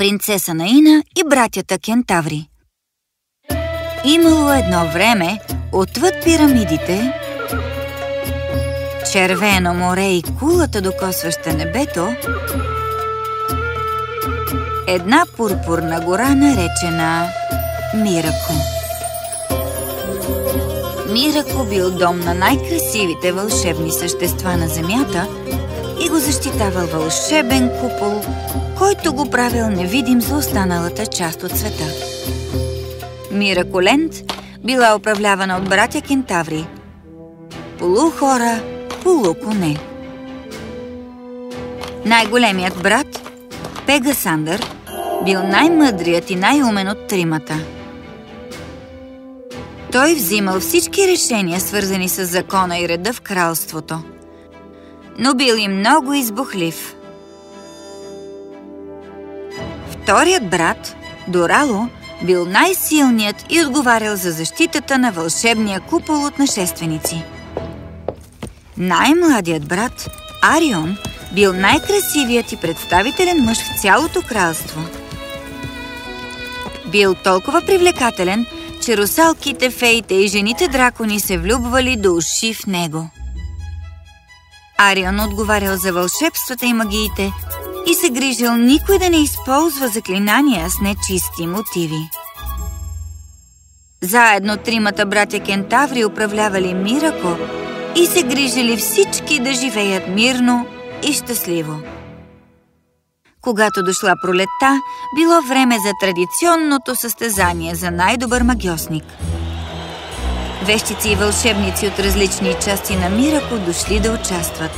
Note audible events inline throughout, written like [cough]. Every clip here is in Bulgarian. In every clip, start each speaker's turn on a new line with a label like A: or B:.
A: Принцеса Наина и братята Кентаври Имало едно време, отвъд пирамидите, червено море и кулата докосваща небето, една пурпурна гора, наречена Мирако. Мирако бил дом на най-красивите вълшебни същества на Земята и го защитавал вълшебен купол, който го правил невидим за останалата част от света. Мираколенд била управлявана от братя кентаври. Полухора, полуконе. Най-големият брат, Пегасандър, бил най-мъдрият и най-умен от тримата. Той взимал всички решения, свързани с закона и реда в кралството. Но бил и много избухлив. Вторият брат, Дорало, бил най-силният и отговарял за защитата на вълшебния купол от нашественици. Най-младият брат, Арион, бил най-красивият и представителен мъж в цялото кралство. Бил толкова привлекателен, че русалките, феите и жените дракони се влюбвали до уши в него. Арион отговарял за вълшебствата и магиите и се грижил никой да не използва заклинания с нечисти мотиви. Заедно тримата братя Кентаври управлявали Мирако и се грижили всички да живеят мирно и щастливо. Когато дошла пролетта, било време за традиционното състезание за най-добър магиосник. Вещици и вълшебници от различни части на Мирако дошли да участват.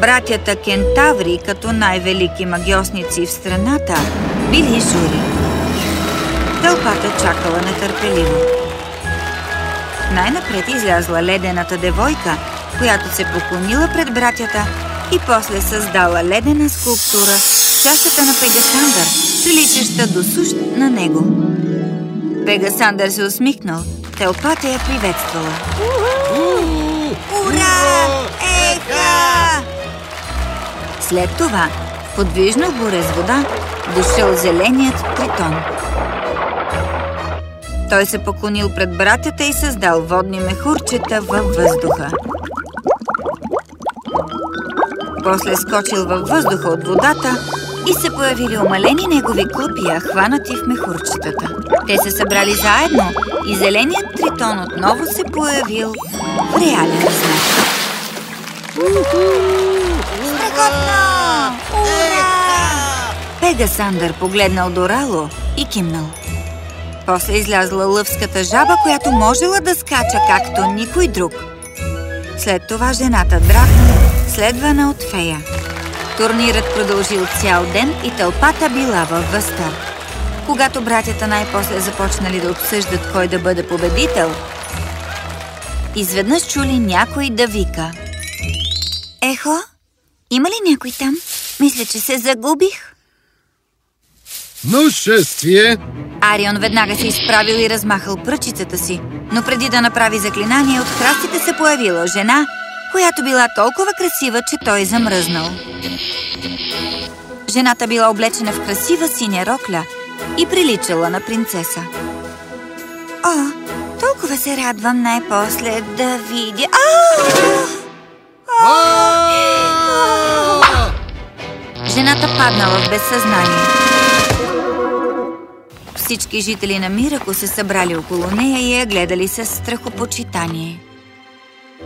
A: Братята Кентаври, като най-велики магиосници в страната, били жури. Тълпата чакала нетърпеливо. Най-напред излязла ледената девойка, която се поклонила пред братята и после създала ледена скулптура чашата на Пегасандър, приличаща до сущ на него. Пегасандър се усмихнал, тълпата я приветствала. Ура! Еха! След това, подвижно буре с вода, дошъл зеленият тритон. Той се поклонил пред братята и създал водни мехурчета във въздуха. После скочил във въздуха от водата и се появили омалени негови копия, хванати в мехурчетата. Те се събрали заедно и зеленият тритон отново се появил в реален размер. Страхотно! Ура! Пегасандър погледнал Дорало и кимнал. После излязла лъвската жаба, която можела да скача както никой друг. След това жената Дракон, следвана от фея. Турнирът продължил цял ден и тълпата била във възторг. Когато братята най-после започнали да обсъждат кой да бъде победител, изведнъж чули някой да вика. Ехо, има ли някой там? Мисля, че се загубих.
B: Нашествие!
A: Арион веднага се изправил и размахал пръчицата си, но преди да направи заклинание, от храстите се появила жена, която била толкова красива, че той замръзнал. Жената била облечена в красива синя рокля и приличала на принцеса. О, толкова се радвам най-после да видя... Жената паднала в безсъзнание. Всички жители на Мирако се събрали около нея и я гледали с страхопочитание.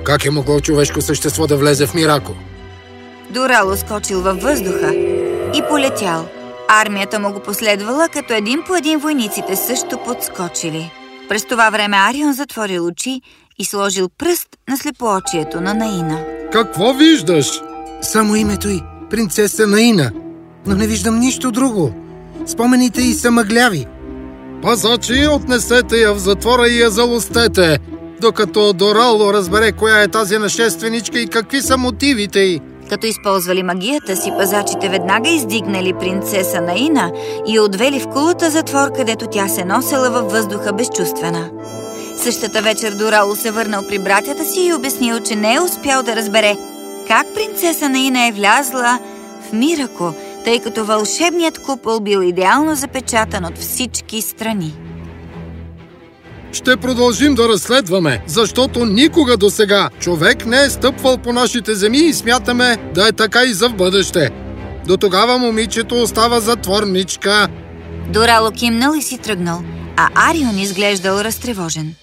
B: Как е могло човешко същество да влезе в Мирако?
A: Дорало скочил във въздуха и полетял. Армията му го последвала, като един по един войниците също подскочили. През това време Арион затворил очи и сложил пръст на слепоочието на Наина.
B: Какво виждаш?
C: Само името й, принцеса Наина. Но не виждам нищо друго. Спомените й са мъгляви.
B: Пазачи, отнесете я в затвора и я залостете, докато Дорало разбере коя е тази нашественичка и какви са мотивите й.
A: Като използвали магията си, пазачите веднага издигнали принцеса Наина и отвели в кулата затвор, където тя се носела във въздуха безчувствена. Същата вечер Дорало се върнал при братята си и обяснил, че не е успял да разбере как принцеса Наина е влязла в Мирако, тъй като вълшебният купол бил идеално запечатан от всички страни.
B: Ще продължим да разследваме, защото никога до сега човек не е стъпвал по нашите земи и смятаме да е така и за в бъдеще. До тогава момичето остава затворничка.
A: Дорало кимнал и си тръгнал, а Арион изглеждал разтревожен.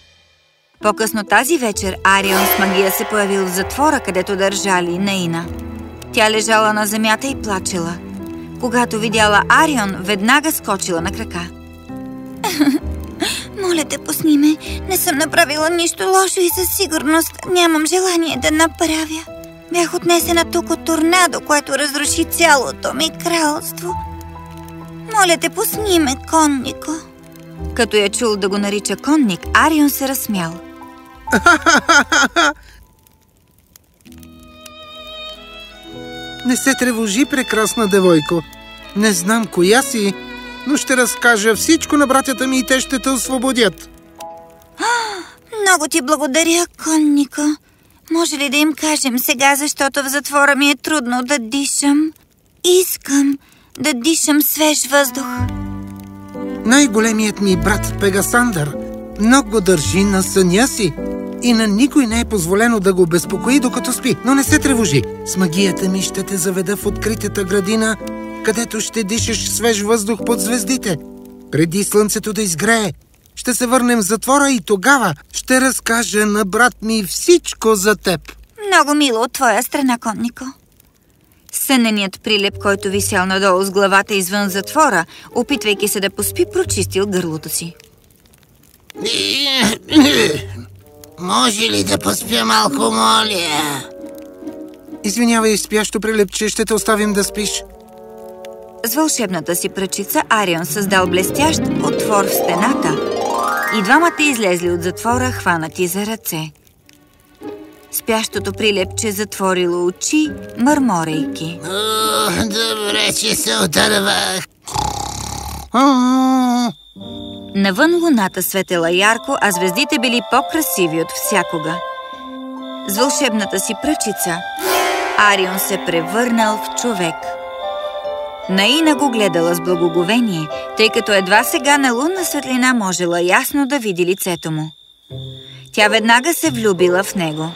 A: По-късно тази вечер Арион с магия се появил в затвора, където държали Наина. Тя лежала на земята и плачела. Когато видяла Арион, веднага скочила на крака. [laughs] Моля те, пусни ме. Не съм направила нищо лошо и със сигурност нямам желание да направя. Бях отнесена тук от торнадо, което разруши цялото ми кралство. Моля те, пусни ме, коннико. Като я чул да го нарича конник, Арион се разсмял. [laughs]
C: Не се тревожи, прекрасна девойко. Не знам коя си, но ще разкажа всичко на братята ми и те ще те освободят.
A: Много ти благодаря, коннико. Може ли да им кажем сега, защото в затвора ми е трудно да дишам? Искам да дишам свеж въздух.
C: Най-големият ми брат Пегасандър много държи на съня си и на никой не е позволено да го безпокои докато спи. Но не се тревожи. С магията ми ще те заведа в откритата градина, където ще дишаш свеж въздух под звездите. Преди слънцето да изгрее, ще се върнем в затвора и тогава ще разкажа на брат ми всичко за теб.
A: Много мило от твоя страна, коннико. Съненият прилеп, който висял надолу с главата извън затвора, опитвайки се да поспи, прочистил гърлото си.
D: Може ли да поспя малко, моля?
C: Извинявай, спящо прилепче, ще те оставим да спиш.
A: С вълшебната си пръчица Арион създал блестящ отвор в стената и двамата излезли от затвора, хванати за ръце. Спящото прилепче затворило очи, мърморейки.
D: О, добре, че се отървах.
A: Навън луната светела ярко, а звездите били по-красиви от всякога. С вълшебната си пръчица Арион се превърнал в човек. Наина го гледала с благоговение, тъй като едва сега на лунна светлина можела ясно да види лицето му. Тя веднага се влюбила в него.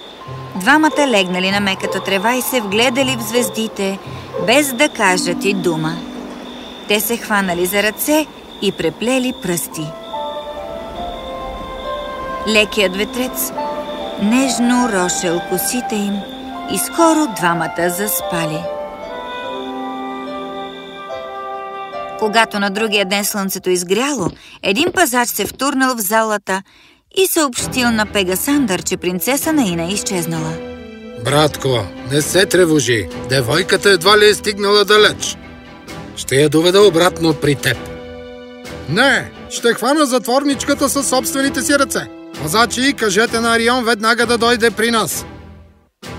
A: Двамата легнали на меката трева и се вгледали в звездите, без да кажат и дума. Те се хванали за ръце и преплели пръсти. Лекият ветрец нежно рошел косите им и скоро двамата заспали. Когато на другия ден слънцето изгряло, един пазач се втурнал в залата и съобщил на Пегасандър, че принцеса Наина е изчезнала.
B: Братко, не се тревожи. Девойката едва ли е стигнала далеч. Ще я доведа обратно при теб. Не, ще хвана затворничката със собствените си ръце. Пазачи, кажете на Арион веднага да дойде при нас.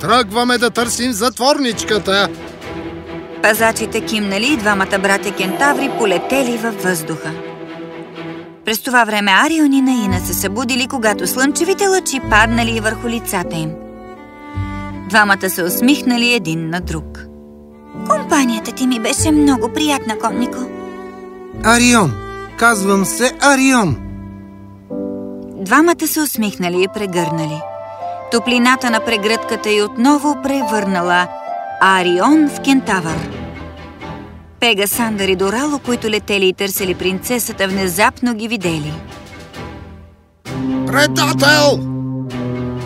B: Тръгваме да търсим затворничката.
A: Пазачите кимнали и двамата братя кентаври полетели във въздуха. През това време Арион и Наина се събудили, когато слънчевите лъчи паднали върху лицата им. Двамата се усмихнали един на друг. Компанията ти ми беше много приятна, коннико.
C: Арион! Казвам се Арион!
A: Двамата се усмихнали и прегърнали. Топлината на прегръдката й отново превърнала Арион в кентавър. Пега, Сандър и Дорало, които летели и търсили принцесата, внезапно ги видели.
B: Предател!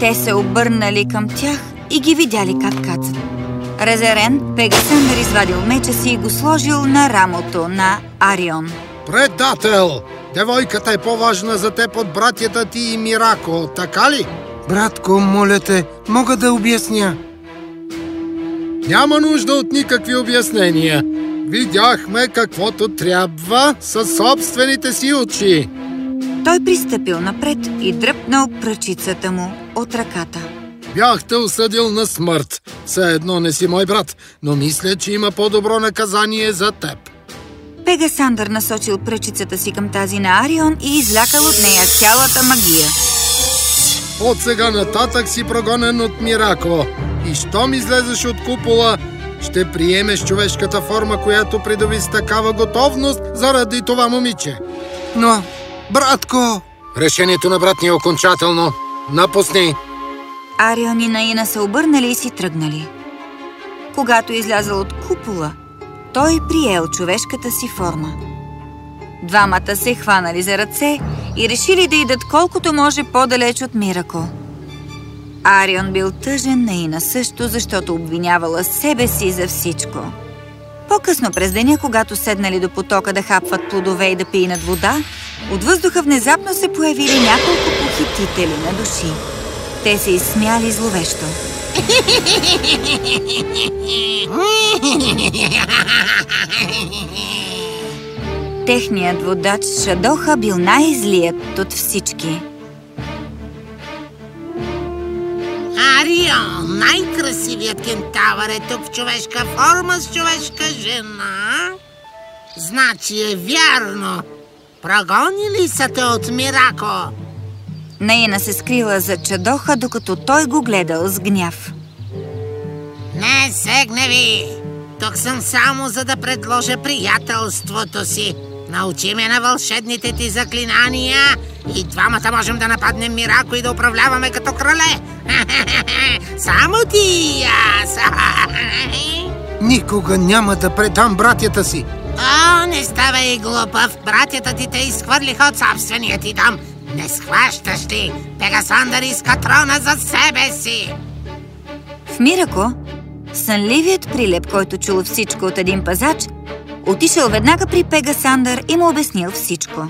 A: Те се обърнали към тях и ги видяли как кацат. Резерен, Пегасандър извадил меча си и го сложил на рамото на Арион.
B: Предател! Девойката е по-важна за теб от братята ти и Мирако, така ли?
C: Братко, моля те, мога да обясня.
B: Няма нужда от никакви обяснения. Видяхме каквото трябва със собствените си очи.
A: Той пристъпил напред и дръпнал пръчицата му от ръката.
B: Бях те осъдил на смърт. Все едно не си мой брат, но мисля, че има по-добро наказание за теб.
A: Пегасандър насочил пръчицата си към тази на Арион и излякал от нея цялата магия.
B: От сега нататък си прогонен от Мирако. И щом излезеш от купола, ще приемеш човешката форма, която придоби с такава готовност заради това момиче.
C: Но, братко,
B: Решението на брат ни е окончателно. Напусни!
A: Арион и Наина се обърнали и си тръгнали. Когато излязъл от купола, той приел човешката си форма. Двамата се хванали за ръце и решили да идат колкото може по-далеч от Мирако. Арион бил тъжен, Наина също, защото обвинявала себе си за всичко. По-късно през деня, когато седнали до потока да хапват плодове и да пинат вода, от въздуха внезапно се появили няколко похитители на души. Те се изсмяли зловещо. Техният водач Шадоха бил най-злият от всички.
D: Най-красивият кентавър е тук в човешка форма с човешка жена. Значи е вярно. Прогонили са те от Мирако.
A: Наина се скрила за Чадоха, докато той го гледал с гняв.
D: Не се гневи. Тук съм само за да предложа приятелството си. Научи ме на вълшебните ти заклинания и двамата можем да нападнем Мирако и да управляваме като крале. [laughs] Само ти и аз. [laughs]
C: никога няма да предам братята си.
D: О, не ставай глупав. Братята ти те изхвърлиха от собствения ти дом. Не схващаш ли? Пегасандър иска трона за себе си.
A: В Мирако, сънливият прилеп, който чул всичко от един пазач, отишъл веднага при Пега Сандър и му обяснил всичко.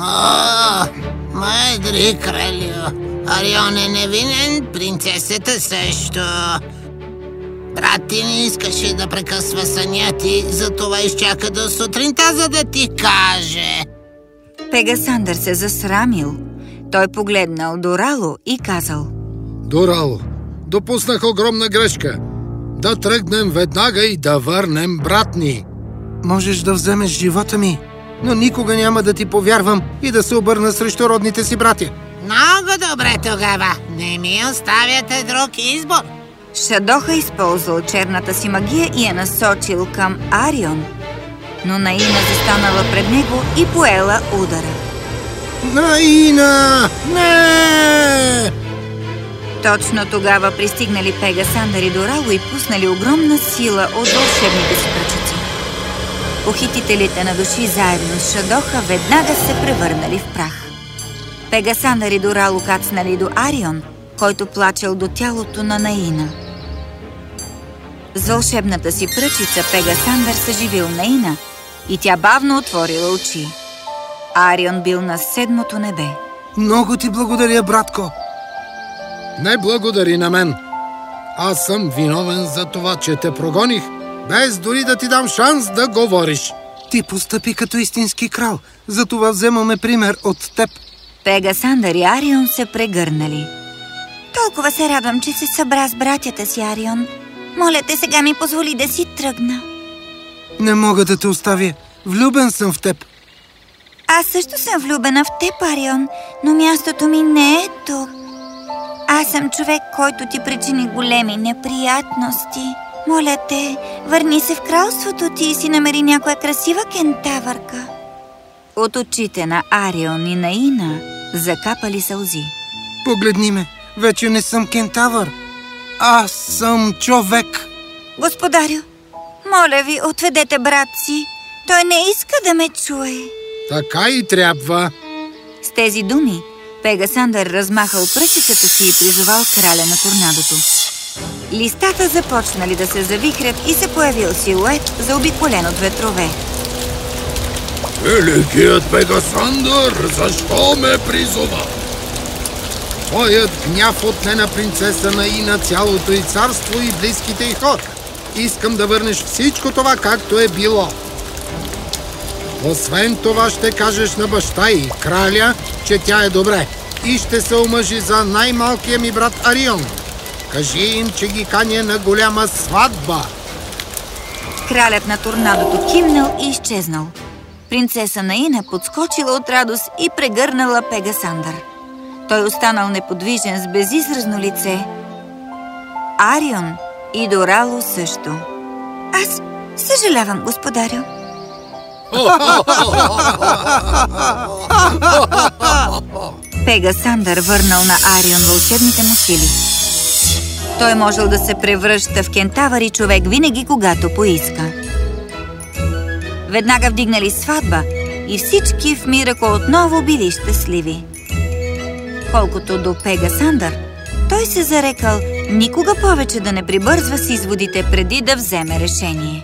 D: О, мъдри кралю. Орион е невинен, принцесата също. Брат ти не искаше да прекъсва съня ти, затова изчака до сутринта, за да ти каже.
A: Пега Сандър се засрамил. Той погледнал Дорало и казал
B: Дорал, допуснах огромна грешка. Да тръгнем веднага и да върнем брат ни.
C: Можеш да вземеш живота ми, но никога няма да ти повярвам и да се обърна срещу родните си братя.
D: Много добре тогава. Не ми оставяте друг избор.
A: Шадоха използвал черната си магия и я насочил към Арион. Но Наина застанала пред него и поела удара.
B: Наина! Не!
A: Точно тогава пристигнали Пега Сандър и Дорало и пуснали огромна сила от вълшебните си. Похитителите на души заедно с Шадоха веднага се превърнали в прах. Пега Сандър и Дорало кацнали до Арион, който плачел до тялото на Наина. С вълшебната си пръчица Пега Сандър съживил Наина и тя бавно отворила очи. Арион бил на седмото небе.
C: Много ти благодаря, братко.
B: Не благодари на мен. Аз съм виновен за това, че те прогоних, без дори да ти дам шанс да говориш.
C: Ти постъпи като истински крал, затова вземаме пример от теб.
A: Пега Сандър и Арион се прегърнали. Толкова се радвам, че се събра с братята си, Арион. Моля те, сега ми позволи да си тръгна.
C: Не мога да те оставя. Влюбен съм в теб.
A: Аз също съм влюбена в теб, Арион, но мястото ми не е тук. Аз съм човек, който ти причини големи неприятности. Моля те, върни се в кралството ти и си намери някоя красива кентавърка. От очите на Арион и Наина закапали сълзи.
C: Погледни ме, вече не съм кентавър. Аз съм човек.
A: Господарю, моля ви, отведете брат си. Той не иска да ме чуе.
B: Така и трябва.
A: С тези думи Пега Сандър размахал пръчицата си и призовал краля на торнадото. Листата започнали да се завихрят и се появил силует, заобиколен от ветрове.
B: Великият Пегасандър, защо ме призова? Твоят гняв отне на принцеса на и на цялото и царство и близките й хора. Искам да върнеш всичко това, както е било. Освен това ще кажеш на баща и краля, че тя е добре и ще се омъжи за най-малкия ми брат Арион. Кажи им, че ги каня на голяма сватба.
A: Кралят на торнадото кимнал и изчезнал. Принцеса Наина подскочила от радост и прегърнала Пега Сандър. Той останал неподвижен с безизразно лице. Арион И Дорало също. Аз съжалявам, господарю. [laughs] Пегасандър върнал на Арион вълшебните му сили. Той можел да се превръща в кентавър и човек винаги, когато поиска. Веднага вдигнали сватба и всички в Мирако отново били щастливи. Колкото до Пегасандър, той се зарекал никога повече да не прибързва с изводите преди да вземе решение.